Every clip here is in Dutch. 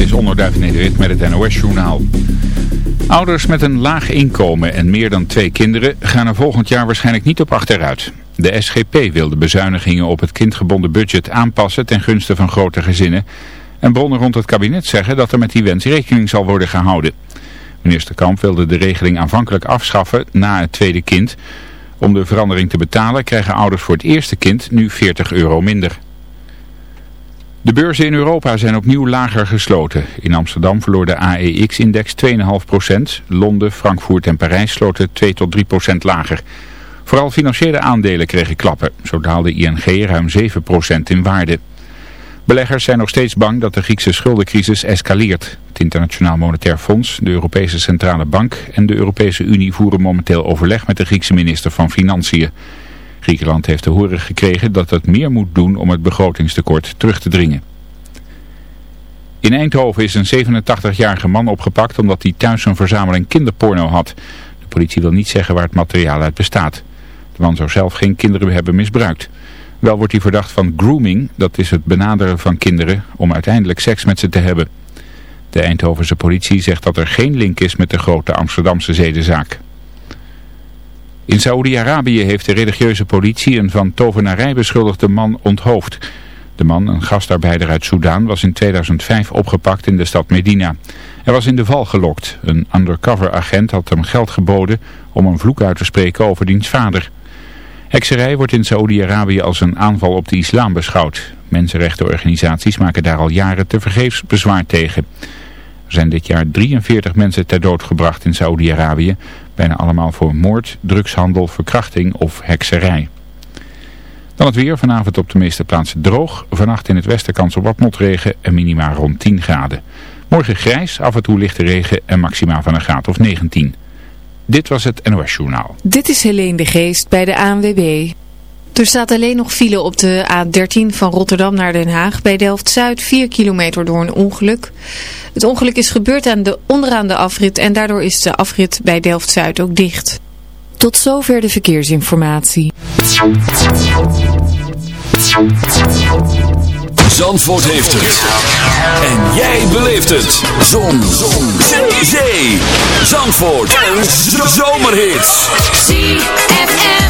Is Onderduif Nederwit met het NOS-journaal. Ouders met een laag inkomen en meer dan twee kinderen gaan er volgend jaar waarschijnlijk niet op achteruit. De SGP wil de bezuinigingen op het kindgebonden budget aanpassen ten gunste van grote gezinnen. En bronnen rond het kabinet zeggen dat er met die wens rekening zal worden gehouden. Minister Kamp wilde de regeling aanvankelijk afschaffen na het tweede kind. Om de verandering te betalen krijgen ouders voor het eerste kind nu 40 euro minder. De beurzen in Europa zijn opnieuw lager gesloten. In Amsterdam verloor de AEX-index 2,5%. Londen, Frankfurt en Parijs sloten 2 tot 3% lager. Vooral financiële aandelen kregen klappen. Zo daalde ING ruim 7% in waarde. Beleggers zijn nog steeds bang dat de Griekse schuldencrisis escaleert. Het Internationaal Monetair Fonds, de Europese Centrale Bank en de Europese Unie voeren momenteel overleg met de Griekse minister van Financiën. Griekenland heeft te horen gekregen dat het meer moet doen om het begrotingstekort terug te dringen. In Eindhoven is een 87-jarige man opgepakt omdat hij thuis een verzameling kinderporno had. De politie wil niet zeggen waar het materiaal uit bestaat. De man zou zelf geen kinderen hebben misbruikt. Wel wordt hij verdacht van grooming, dat is het benaderen van kinderen om uiteindelijk seks met ze te hebben. De Eindhovense politie zegt dat er geen link is met de grote Amsterdamse zedenzaak. In Saoedi-Arabië heeft de religieuze politie een van tovenarij beschuldigde man onthoofd. De man, een gastarbeider uit Soudaan, was in 2005 opgepakt in de stad Medina. Hij was in de val gelokt. Een undercover agent had hem geld geboden om een vloek uit te spreken over diens vader. Hekserij wordt in Saoedi-Arabië als een aanval op de islam beschouwd. Mensenrechtenorganisaties maken daar al jaren tevergeefs bezwaar tegen. Er zijn dit jaar 43 mensen ter dood gebracht in Saoedi-Arabië. Bijna allemaal voor moord, drugshandel, verkrachting of hekserij. Dan het weer. Vanavond op de meeste plaatsen droog. Vannacht in het westen kans op wat motregen en minima rond 10 graden. Morgen grijs, af en toe lichte regen en maxima van een graad of 19. Dit was het NOS Journaal. Dit is Helene de Geest bij de ANWB. Er staat alleen nog file op de A13 van Rotterdam naar Den Haag. Bij Delft-Zuid 4 kilometer door een ongeluk. Het ongeluk is gebeurd aan de, onderaan de afrit en daardoor is de afrit bij Delft-Zuid ook dicht. Tot zover de verkeersinformatie. Zandvoort heeft het. En jij beleeft het. Zon. Zon. Zee. Zee. Zandvoort. Een zomerhit. ZFM.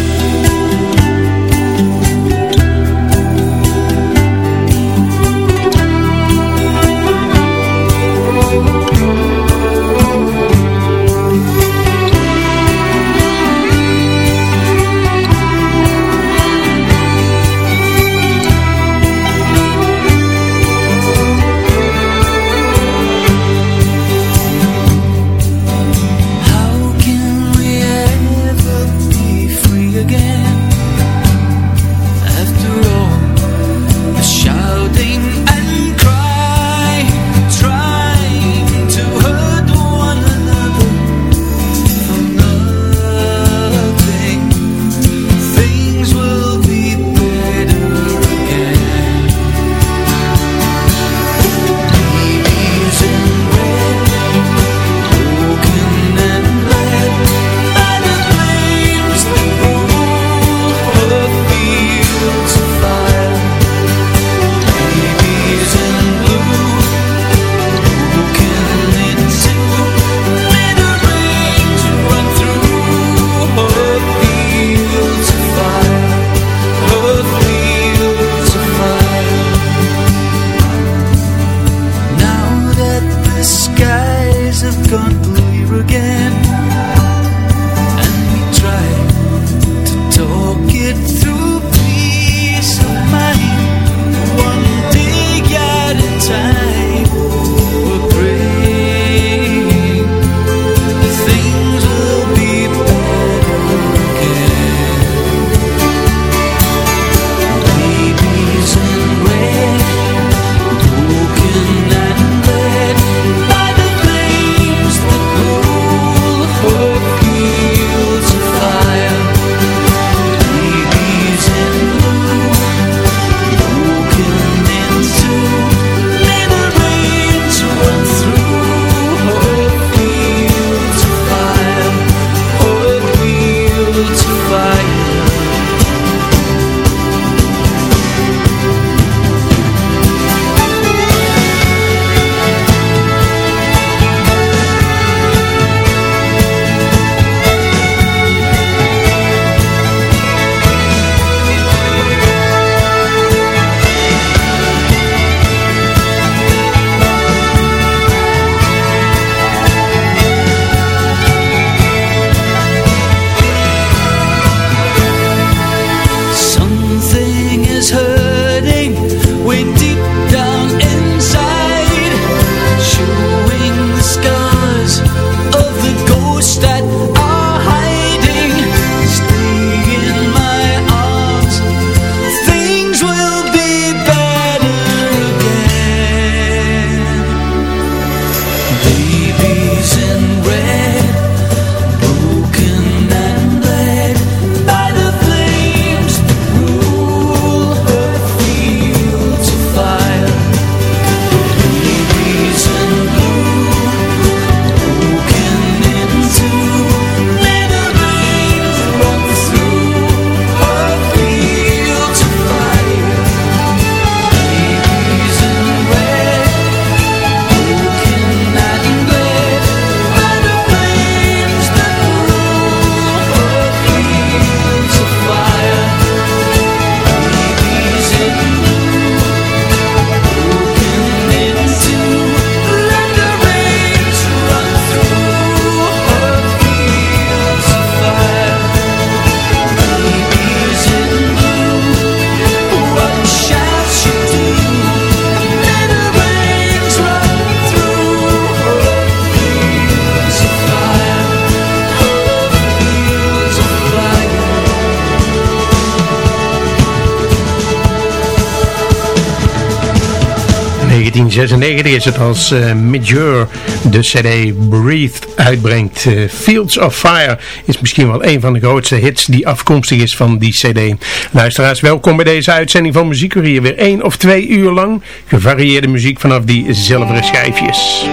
1996 is het als uh, Major de CD Breathe uitbrengt. Uh, Fields of Fire is misschien wel een van de grootste hits die afkomstig is van die CD. Luisteraars, welkom bij deze uitzending van Muziekurier. Weer één of twee uur lang gevarieerde muziek vanaf die zilveren schijfjes.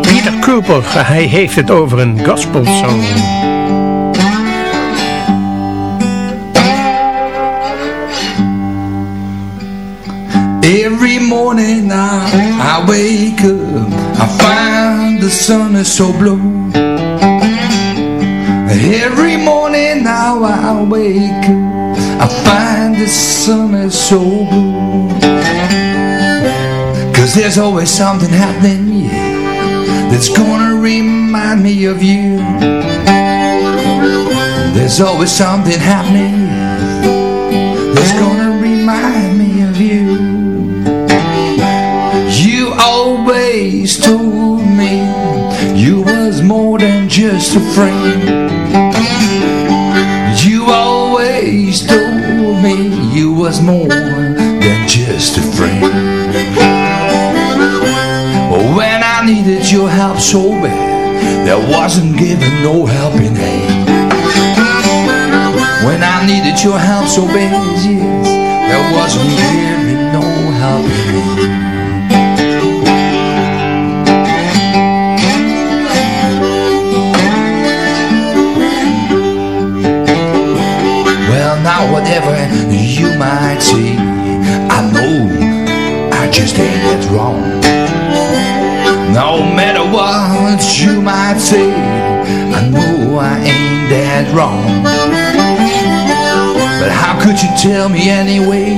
Peter Cooper, hij heeft het over een gospel song. Every morning now I wake up I find the sun is so blue. Every morning now I wake up I find the sun is so blue. Cause there's always something happening, yeah That's gonna remind me of you. There's always something happening That's gonna always told me you was more than just a friend. You always told me you was more than just a friend. When I needed your help so bad, there wasn't given no helping hand. When I needed your help so bad, yes, there wasn't given no helping hand. Whatever you might say I know I just ain't that wrong. No matter what you might say I know I ain't that wrong. But how could you tell me anyway?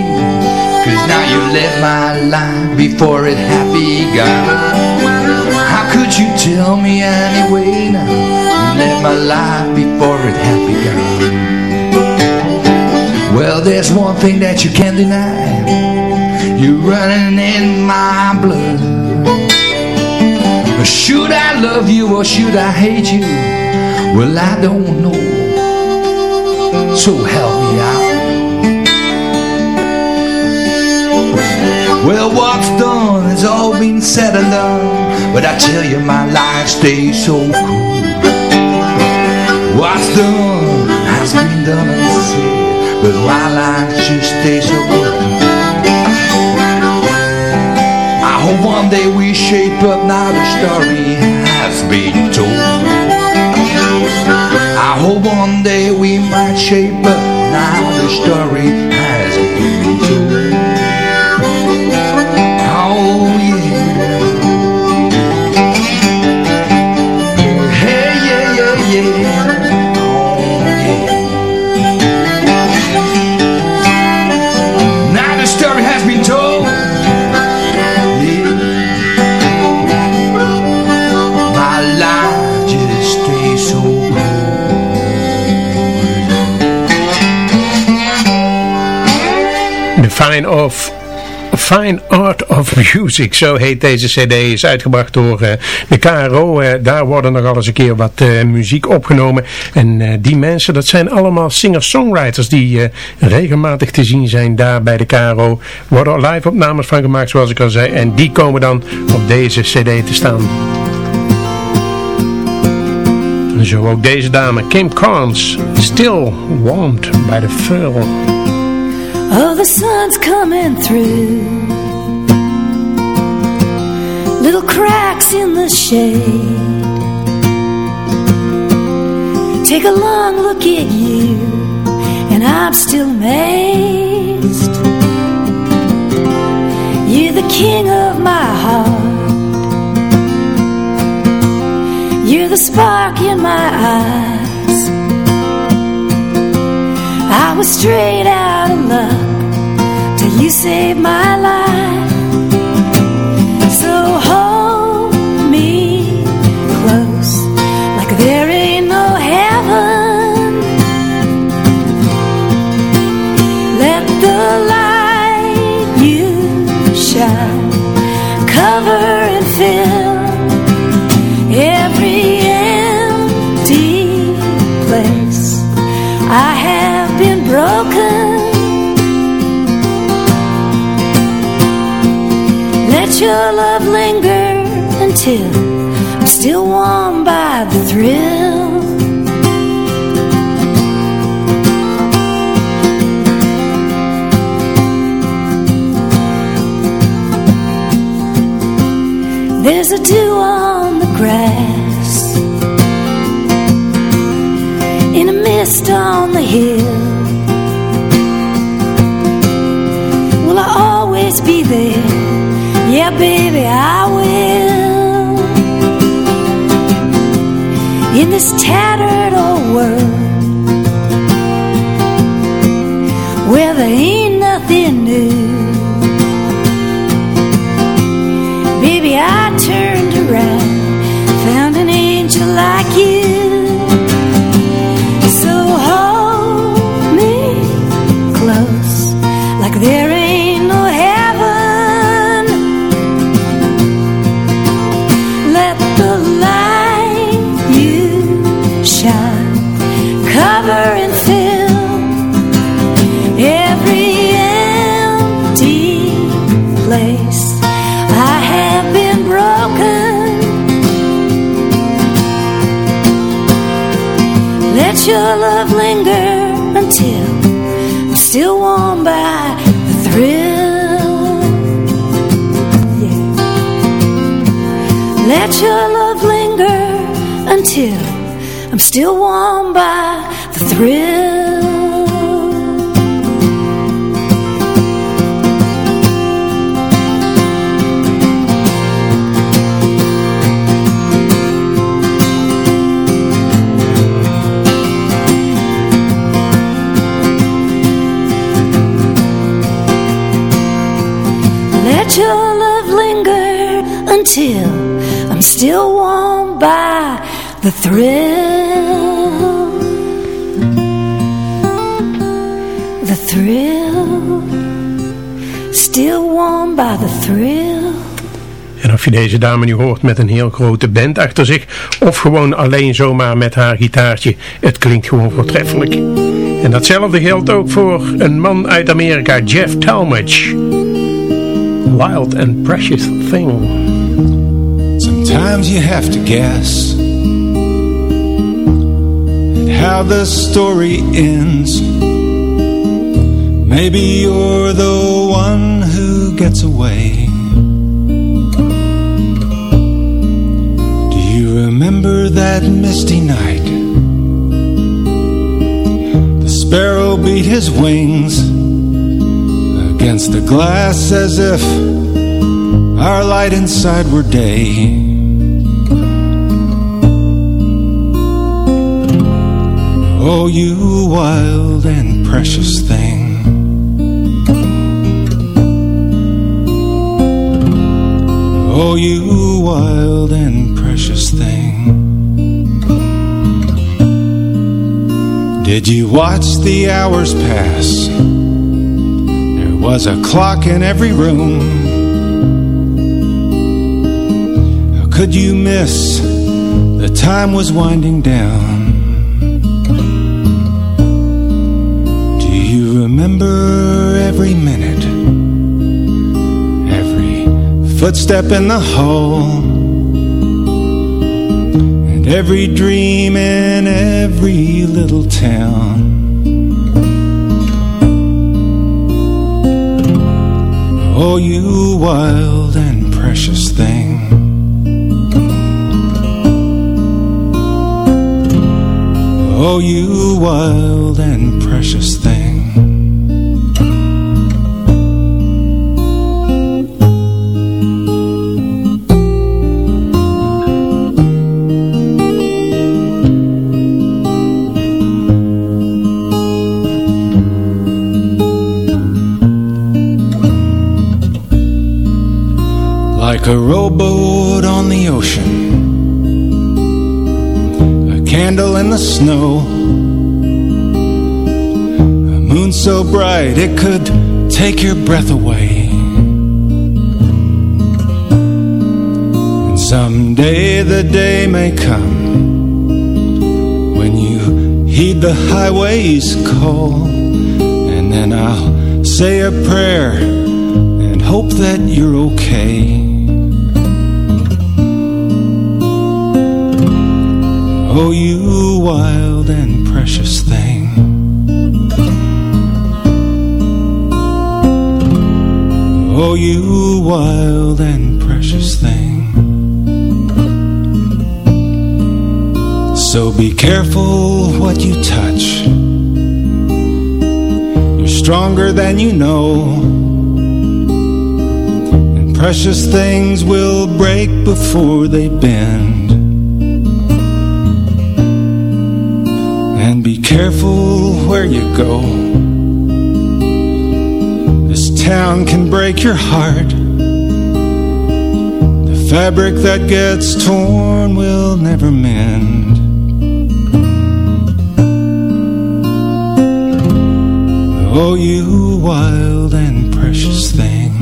Cause now you left my life before it had begun. How could you tell me anyway? Now You left my life before it had begun well, there's one thing that you can't deny. You're running in my blood. Should I love you or should I hate you? Well, I don't know. So help me out. Well, what's done has all been said and done. But I tell you my life stays so cool. What's done has been done and said but my life just stays so good I hope one day we shape up now the story has been told. I hope one day we might shape up now the story has of Fine Art of Music, zo heet deze cd, is uitgebracht door uh, de KRO. Uh, daar worden nog eens een keer wat uh, muziek opgenomen. En die mensen, dat zijn allemaal singer-songwriters die regelmatig te zien zijn daar bij de KRO. Worden live opnames van gemaakt, zoals ik al zei. En die komen dan op deze cd te staan. Zo ook deze dame, Kim Carnes, Still Warmed by the Thrill. Oh, the sun's coming through. Little cracks in the shade. Take a long look at you And I'm still amazed. You're the king of my heart. You're the spark in my eyes was straight out of luck you saved my life your love linger until I'm still warm by the thrill. There's a dew on the grass In a mist on the hill yeah, baby, I will. In this tattered old world Where ain't the thrill. The thrill. Still warm by the thrill. En of je deze dame nu hoort met een heel grote band achter zich of gewoon alleen zomaar met haar gitaartje, het klinkt gewoon voortreffelijk. En datzelfde geldt ook voor een man uit Amerika, Jeff Talmadge. wild and precious thing. Sometimes you have to guess how the story ends. Maybe you're the one who gets away. Do you remember that misty night? The sparrow beat his wings against the glass as if our light inside were day. Oh, you wild and precious thing. Oh, you wild and precious thing. Did you watch the hours pass? There was a clock in every room. How could you miss? The time was winding down. Footstep in the hall? And every dream in every little town? Oh, you wild and precious thing. Oh, you wild and precious thing. Like a rowboat on the ocean A candle in the snow A moon so bright it could take your breath away. And someday the day may come When you heed the highway's call And then I'll say a prayer And hope that you're okay Oh, you wild and precious thing. Oh, you wild and precious thing. So be careful what you touch. You're stronger than you know. And precious things will break before they bend. Careful where you go. This town can break your heart. The fabric that gets torn will never mend. Oh, you wild and precious thing.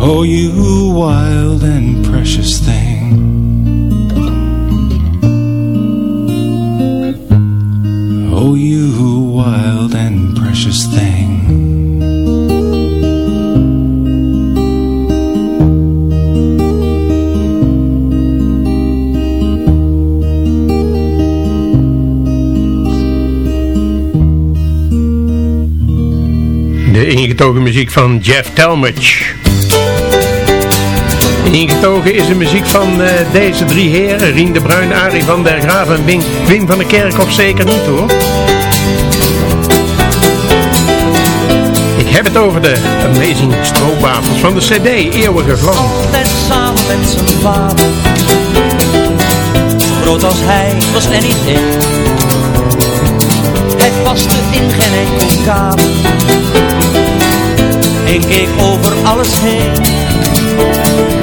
Oh, you wild and precious thing. Oh, you wild and precious thing. De ingetogen muziek van Jeff Talmadge. Ingetogen is de muziek van uh, deze drie heren. Rien de Bruin, Arie van der Graaf en Wim, Wim van der Kerkhof zeker niet hoor. Ik heb het over de Amazing Stroopwafels van de cd Eeuwige Vlam. Altijd samen met zijn vader. Groot als hij was er niet één. Hij paste in geen enkel kamer. Hij keek over alles heen.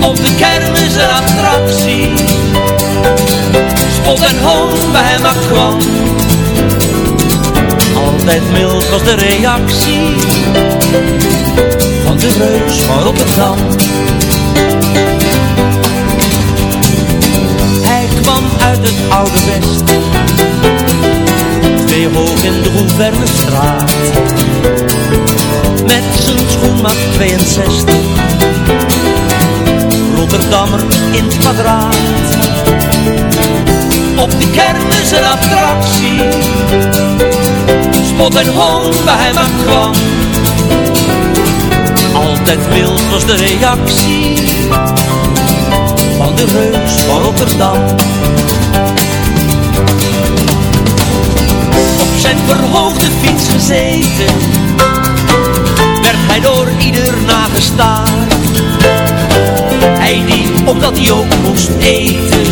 Op de kermis een attractie. Spot en hoon bij hem kwam. Altijd mild was de reactie van de reus van Rotterdam. Hij kwam uit het oude West, twee hoog in de Gouverneur-straat. Met zijn schoenmaat 62, Rotterdammer in het kwadraat. Op de kermis een attractie, spot en hoon bij hem aan kwam. Altijd wild was de reactie van de reus van Rotterdam. Op zijn verhoogde fiets gezeten, werd hij door ieder nagestaard. Hij die, omdat hij ook moest eten,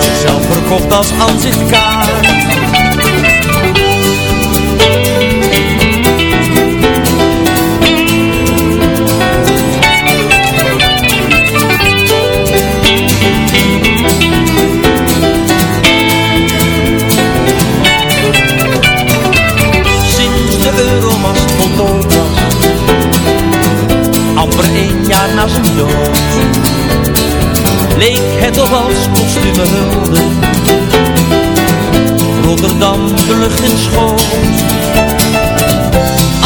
zichzelf verkocht als aanzichtkaart. Rotterdam, de lucht in schoot.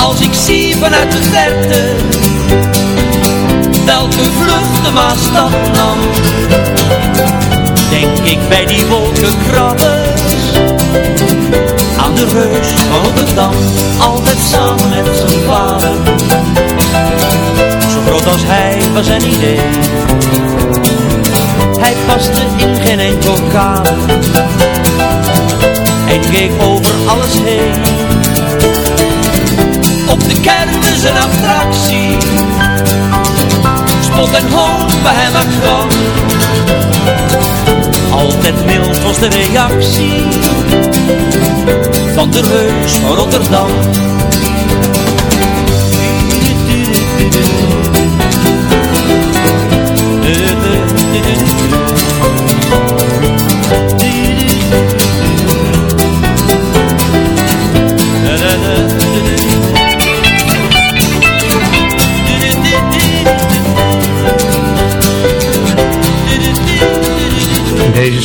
Als ik zie vanuit de verte, welke vlucht de Maasstad nam. Denk ik bij die wolkenkrabbers, aan de reus van Rotterdam, altijd samen met zijn vader. Zo groot als hij was zijn idee hij paste in geen enkel kader Hij keek over alles heen. Op de kermis een attractie. Spot en hoon bij hem kwam Altijd mild was de reactie Van de reus van Rotterdam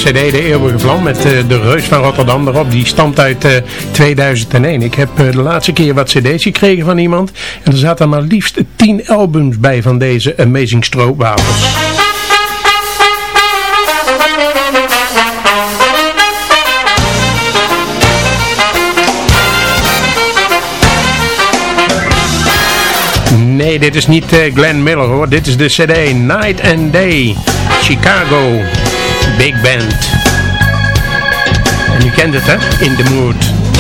cd, De Eeuwige Vlam, met uh, de Reus van Rotterdam erop, die stamt uit uh, 2001. Ik heb uh, de laatste keer wat cd's gekregen van iemand en er zaten maar liefst 10 albums bij van deze Amazing Stroopwafels. Nee, dit is niet Glenn Miller hoor. Dit is de CD Night and Day Chicago Big Band. En u kent het hè? In the Mood.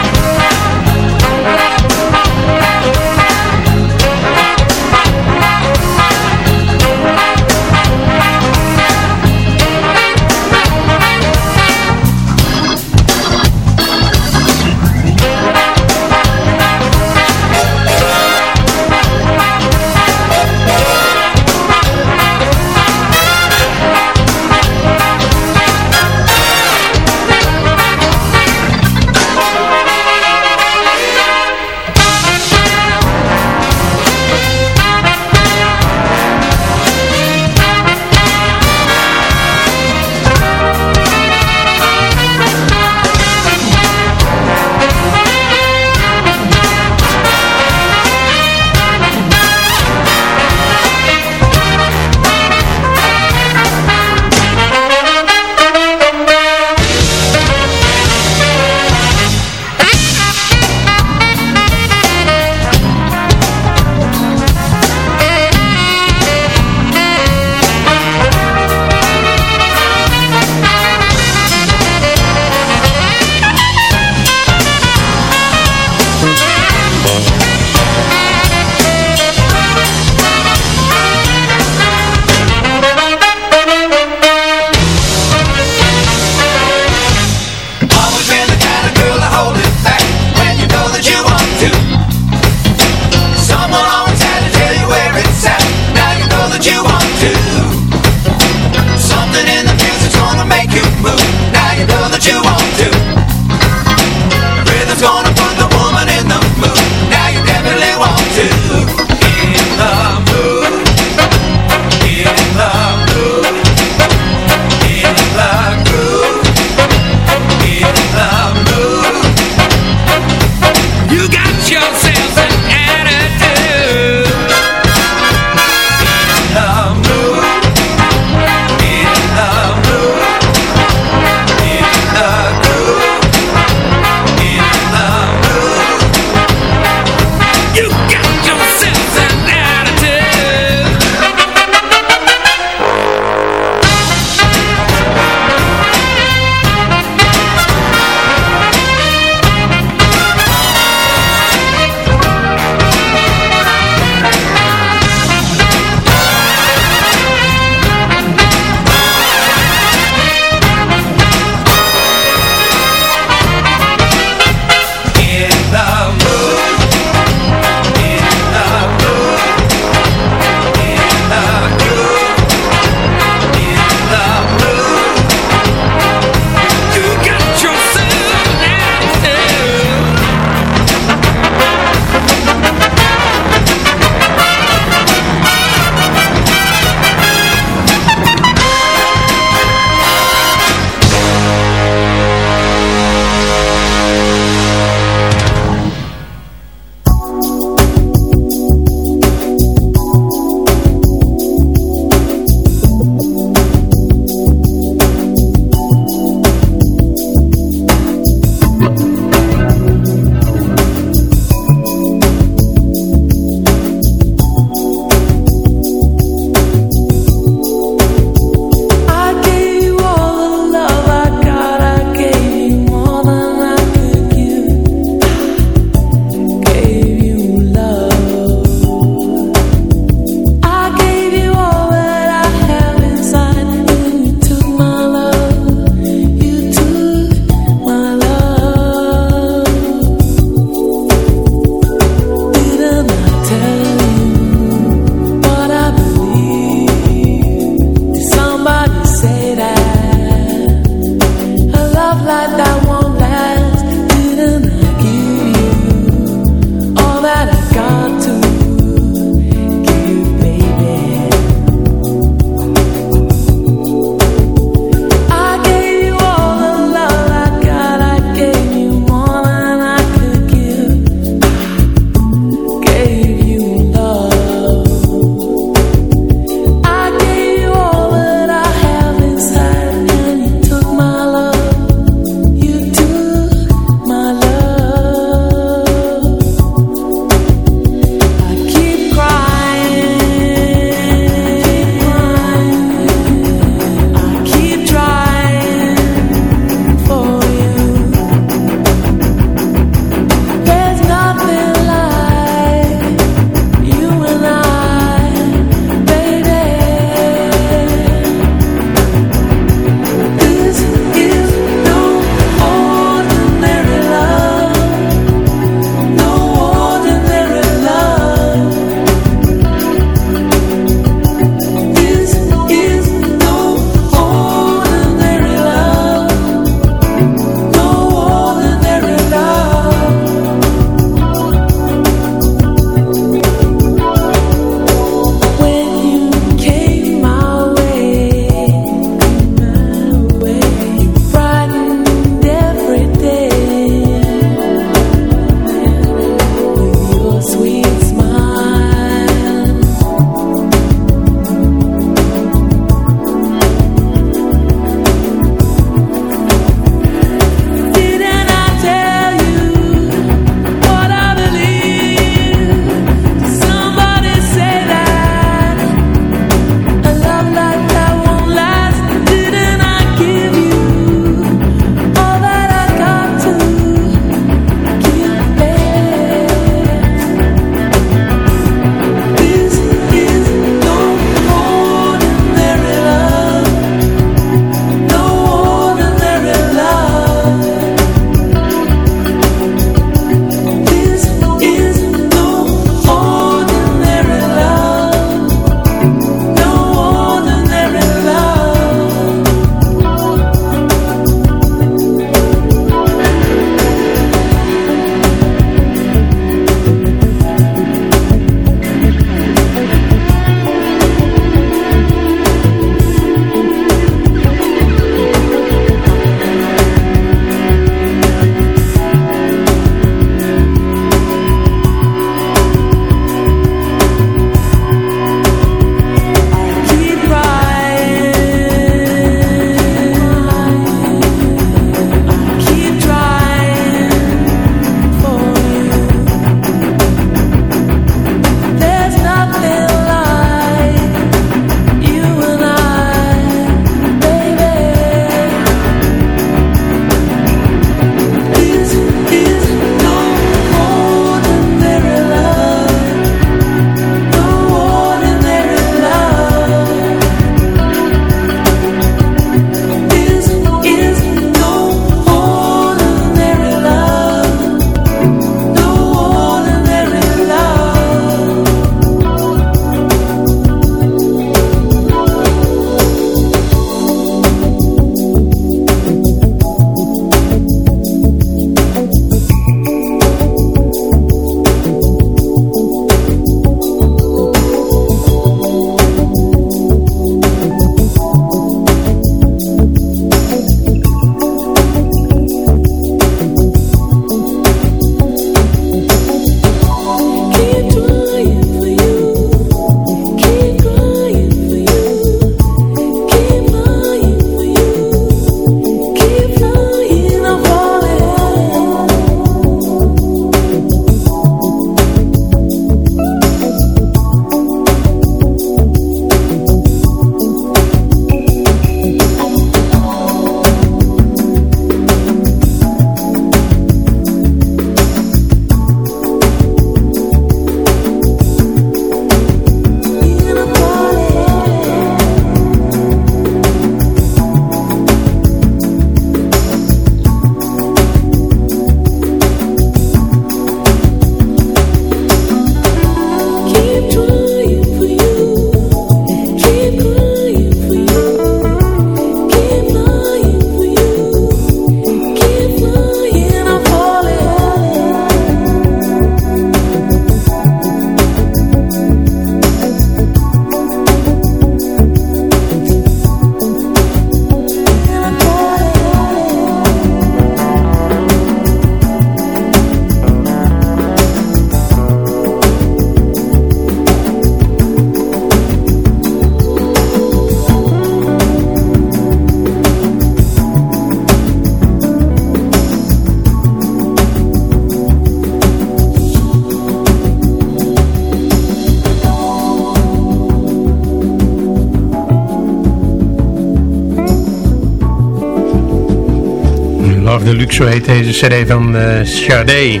Zo heet deze cd van uh.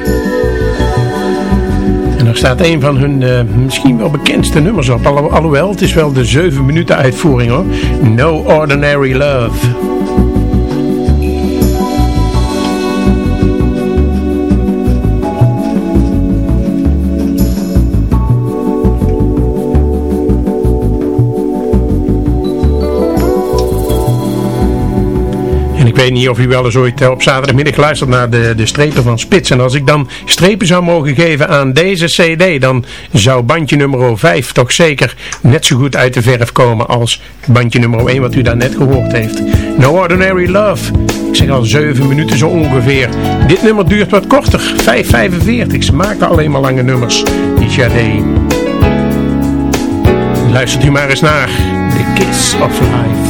En er staat een van hun uh, misschien wel bekendste nummers op. alhoewel, het is wel de 7 minuten uitvoering hoor. No Ordinary Love. Weet niet of u wel eens ooit eh, op zaterdagmiddag luistert naar de, de strepen van Spits. En als ik dan strepen zou mogen geven aan deze cd, dan zou bandje nummer 5 toch zeker net zo goed uit de verf komen als bandje nummer 1 wat u daar net gehoord heeft. No Ordinary Love. Ik zeg al 7 minuten zo ongeveer. Dit nummer duurt wat korter, 5,45. Ze maken alleen maar lange nummers, die Sade. Luistert u maar eens naar The Kiss of Life.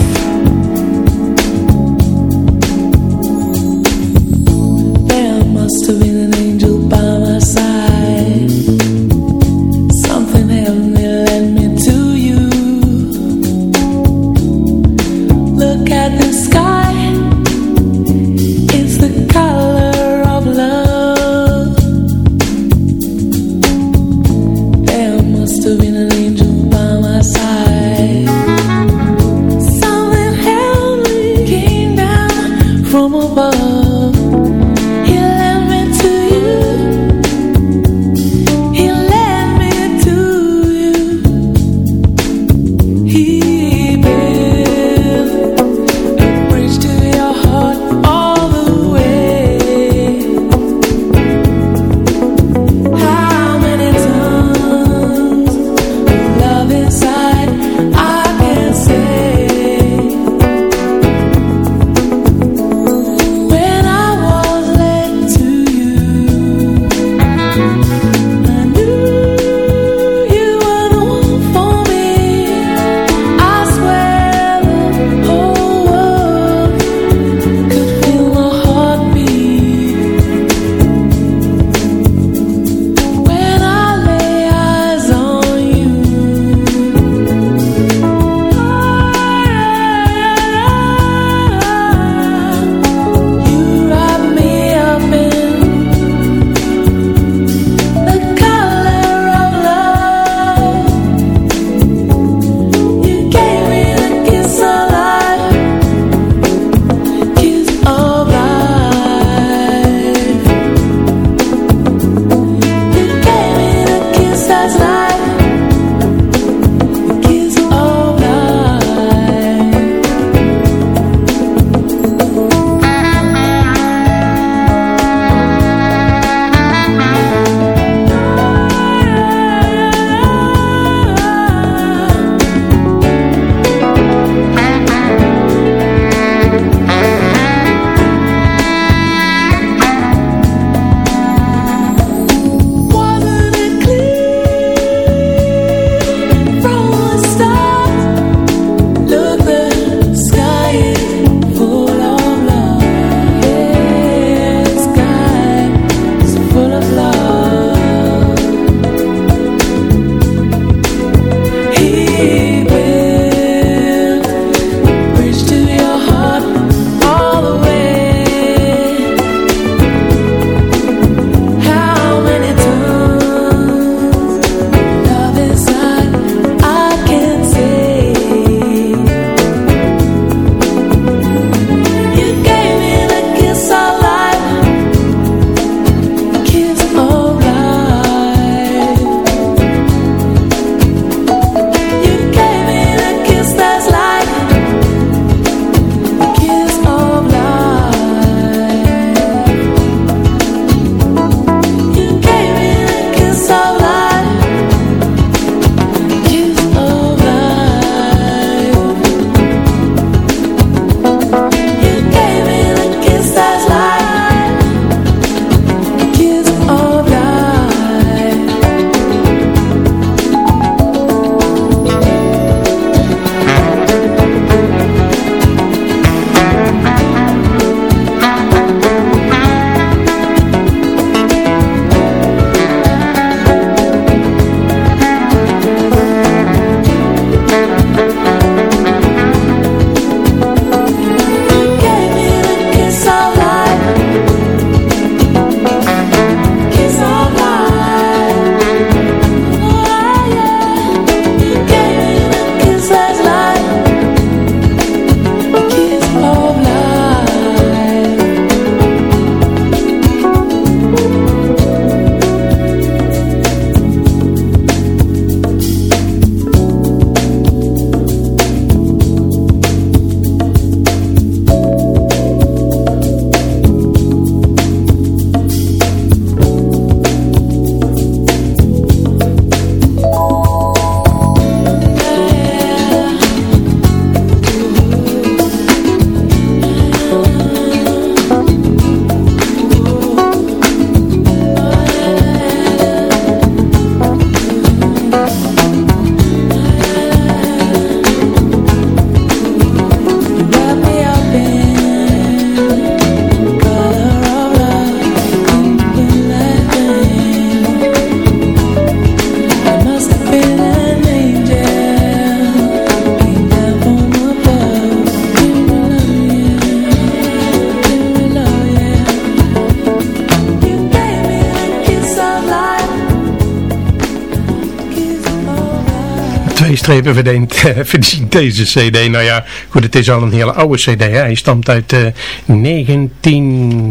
Strepen verdient, verdient deze cd. Nou ja, goed, het is al een hele oude cd. Hij stamt uit uh, 19,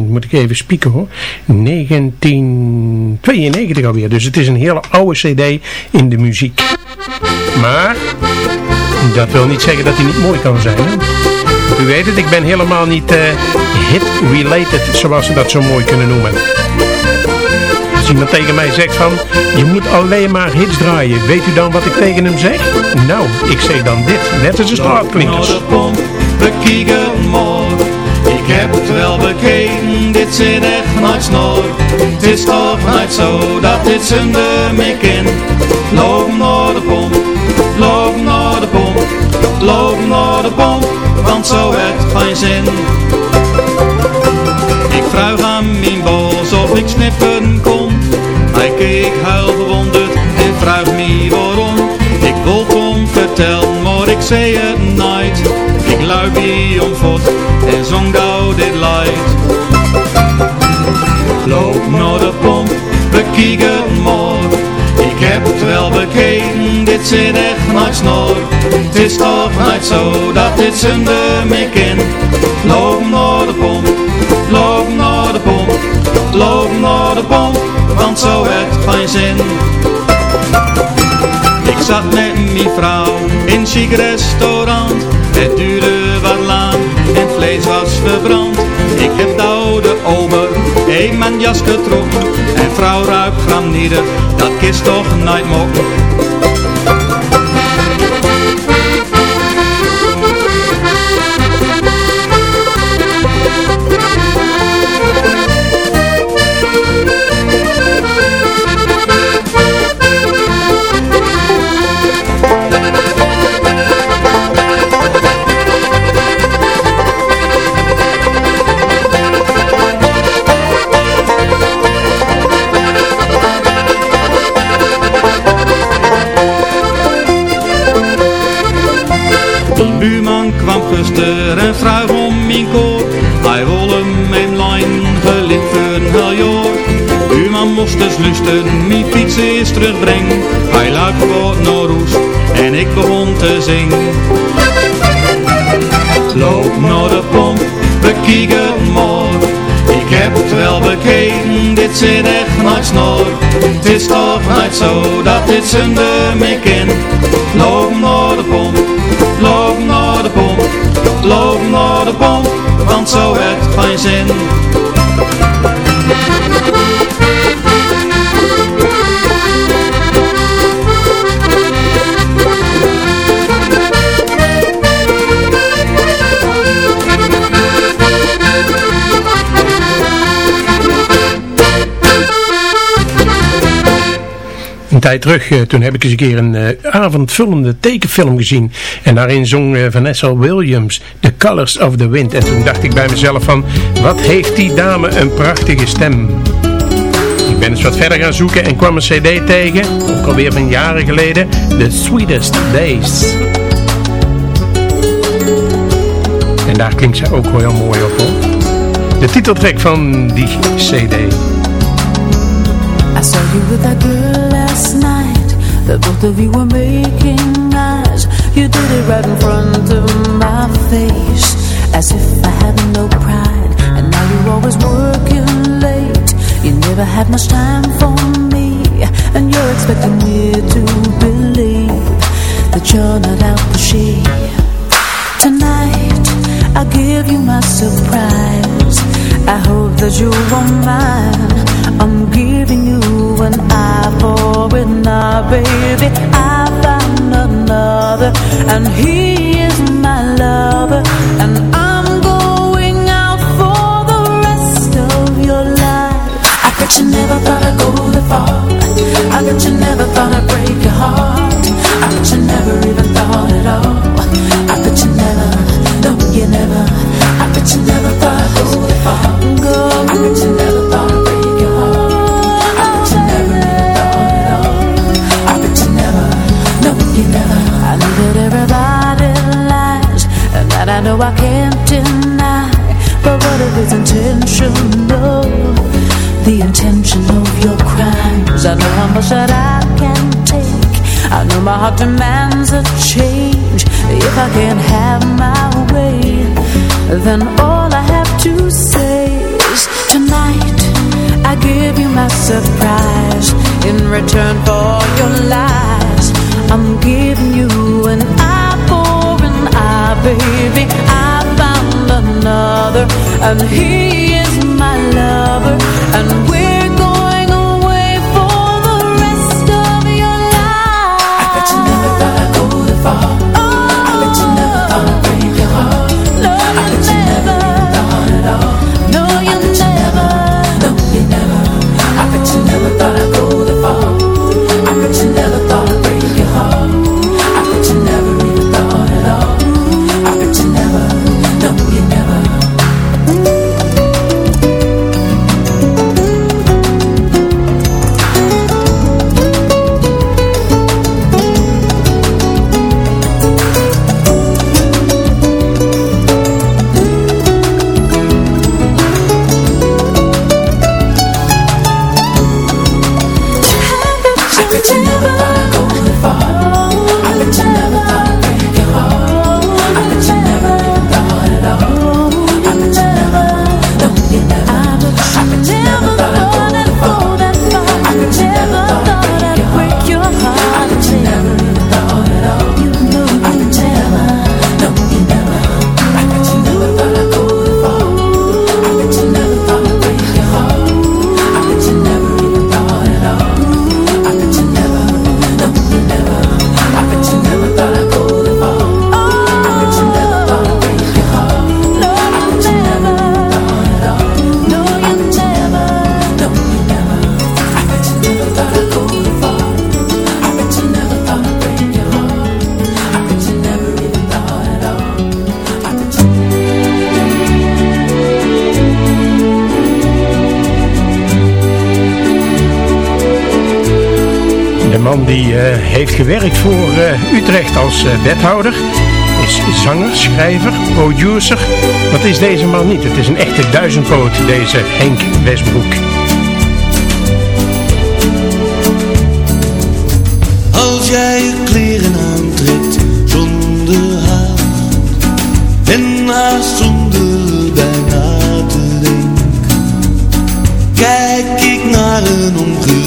moet ik even spieken hoor, 1992 alweer. Dus het is een hele oude cd in de muziek. Maar, dat wil niet zeggen dat hij niet mooi kan zijn. Hè? U weet het, ik ben helemaal niet uh, hit-related, zoals ze dat zo mooi kunnen noemen. Als iemand tegen mij zegt van, je moet alleen maar hits draaien, weet u dan wat ik tegen hem zeg? Nou, ik zeg dan dit, net als de straatklinkers. Ik heb het wel bekeken, dit zit echt nooit snor. Het is toch nooit zo dat dit zonder me in. Loop naar de pomp, loop naar de pomp, loop naar de pomp, want zo het geen zin. Ik vraag aan mijn bos of ik snippen keek huil verwonderd en vraagt me waarom. Ik wil kom vertellen, maar ik zei het nooit. Ik luid die om en zong gauw dit light. Loop naar de pomp, bekijken morgen. Ik heb het wel bekeken, dit zit echt nooit snor. Het is toch nooit zo dat dit zonder me kind. Loop naar de pomp, loop naar de pomp, loop naar de pomp, want zo Ik zat met mijn vrouw in een chic restaurant, het duurde wat lang en vlees was verbrand. Ik heb de oude ober, een mijn jas getrokken en vrouw ruikt granieren, dat kist toch nooit mokken. En vroeg om mijn koor. Hij wilde mijn lijn gelid voor een jaar. Buurman moest dus lusten, mijn fiets is terugbrengen. Hij luidt voor naar roes en ik begon te zingen. Loop naar de pomp, bekijk het maar. Ik heb het wel bekeken, dit zit echt nooit snor. Het is toch nooit zo dat dit zonder me kind. Loop naar de pomp, want zo het geen zin. Tijd terug, eh, toen heb ik eens een keer een eh, avondvullende tekenfilm gezien. En daarin zong eh, Vanessa Williams The Colors of the Wind. En toen dacht ik bij mezelf van, wat heeft die dame een prachtige stem. Ik ben eens wat verder gaan zoeken en kwam een cd tegen, ook alweer van jaren geleden, The Sweetest Days. En daar klinkt ze ook wel heel mooi op hoor. De titeltrack van die cd. I saw you with that last night That both of you were making eyes. You did it right in front of my face As if I had no pride. And now you're always working late. You never had much time for me And you're expecting me to believe That you're not out for she Tonight I'll give you my surprise. I hope that you won't mind And he I can't deny But what if it's intentional? The intention of your crimes. I know I'm much that I can take. I know my heart demands a change. If I can't have my way Then all I have to say is Tonight I give you my surprise. In return for your lies I'm giving you an baby I found another And he is my lover And we als eh, wethouder. Is zanger, schrijver, producer. Wat is deze man niet. Het is een echte duizendpoot, deze Henk Westbroek. Als jij je kleren aantrekt zonder haar, en haast zonder bijna te denken, kijk ik naar een omgeving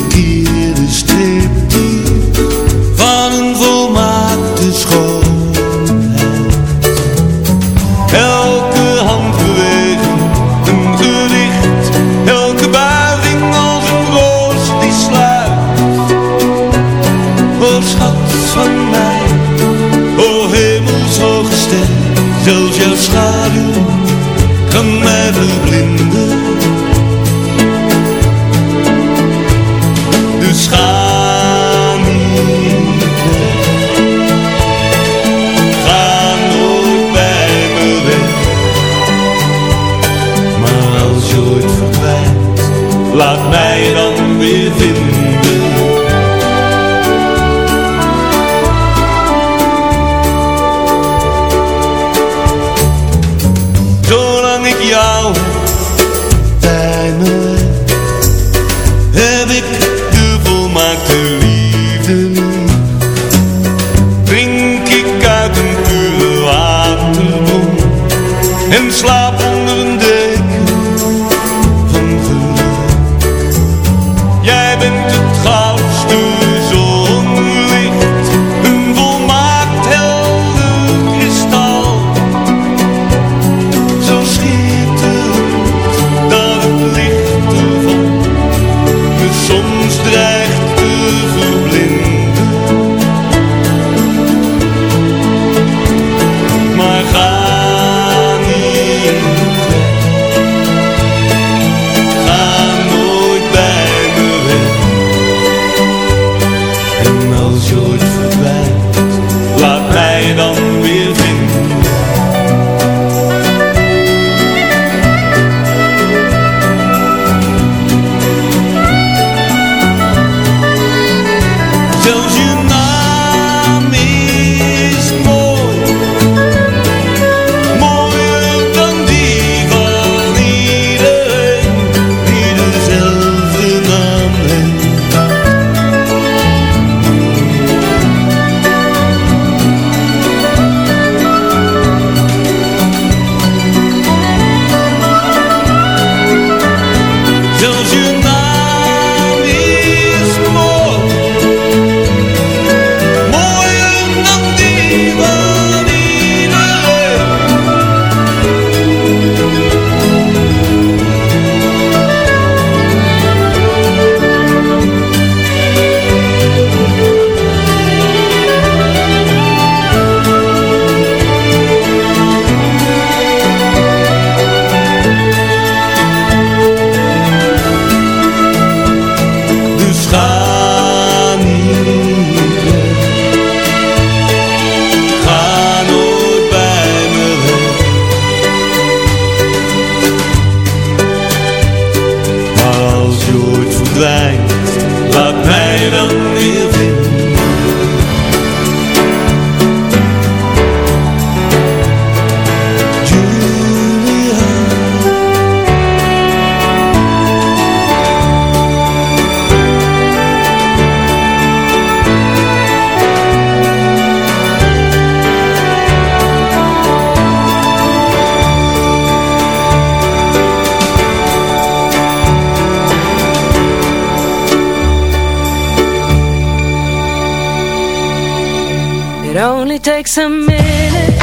takes a minute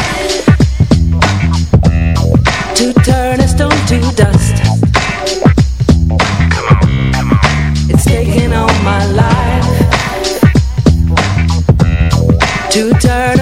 to turn a stone to dust. It's taken all my life to turn.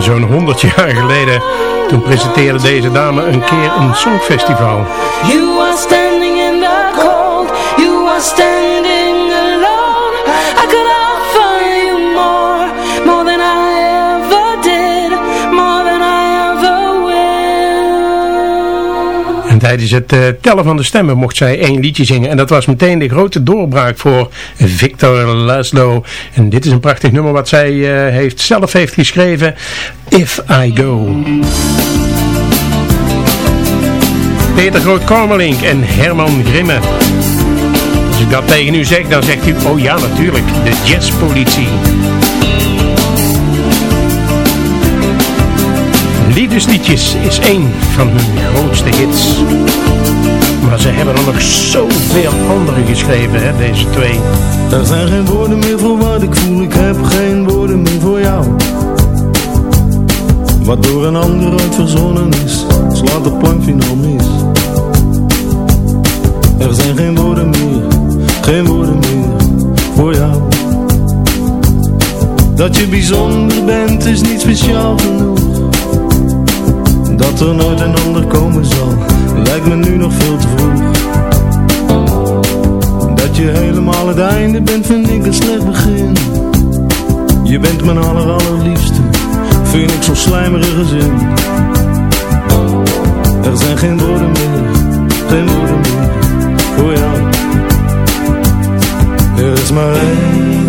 Zo'n 100 jaar geleden, toen presenteerde deze dame een keer een songfestival. You are standing in the cold, you are standing tijdens het eh, tellen van de stemmen mocht zij één liedje zingen. En dat was meteen de grote doorbraak voor Victor Laszlo. En dit is een prachtig nummer wat zij eh, heeft, zelf heeft geschreven. If I Go. Peter Groot-Kormelink en Herman Grimme. Als ik dat tegen u zeg, dan zegt u, oh ja natuurlijk, de jazzpolitie. Liefdesliedjes is één van hun grootste hits. Maar ze hebben er nog zoveel andere geschreven, hè, deze twee. Er zijn geen woorden meer voor wat ik voel, ik heb geen woorden meer voor jou. Wat door een ander ooit verzonnen is, slaat de plank finaal mis. Er zijn geen woorden meer, geen woorden meer voor jou. Dat je bijzonder bent is niet speciaal genoeg. Dat er nooit een ander komen zal Lijkt me nu nog veel te vroeg. Dat je helemaal het einde bent vind ik een slecht begin. Je bent mijn aller allerliefste Vind ik zo'n slijmerige zin. Er zijn geen woorden meer Geen woorden meer Voor jou. Er is maar één